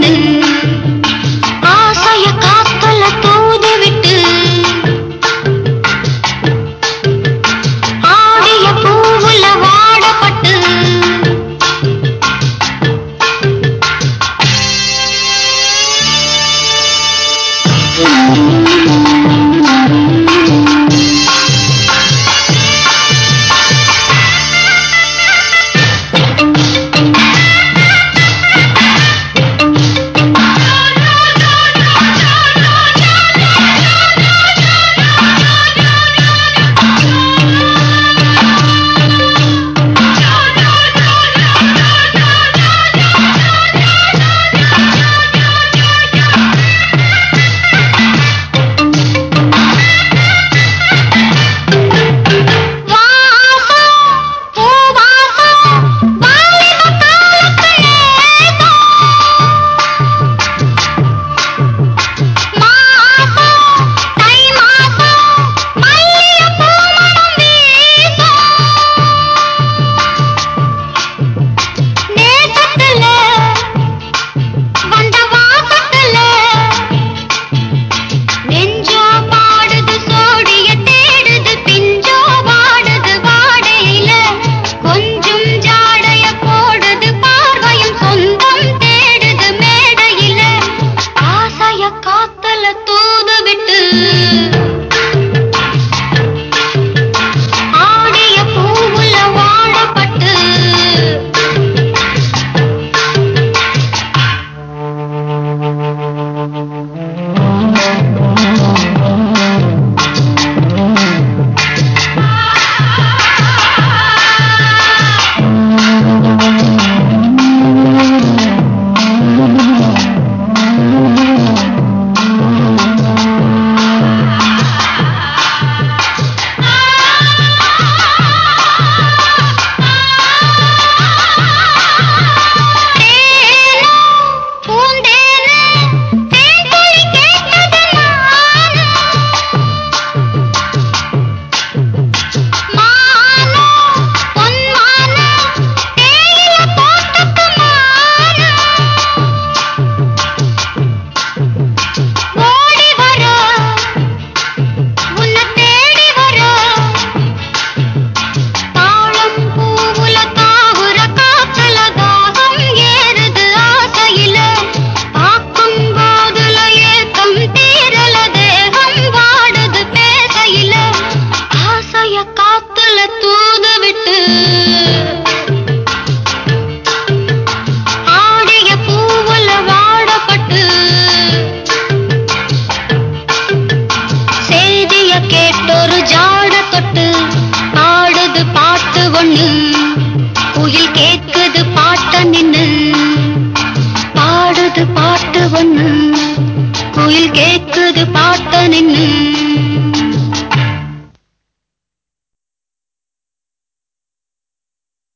நின் பாட்டு ஒண்ணு குயில் கேட்குது பாட்ட நின்னு பாடுது பாட்டு ஒண்ணு குயில் கேட்குது பாட்ட நின்னு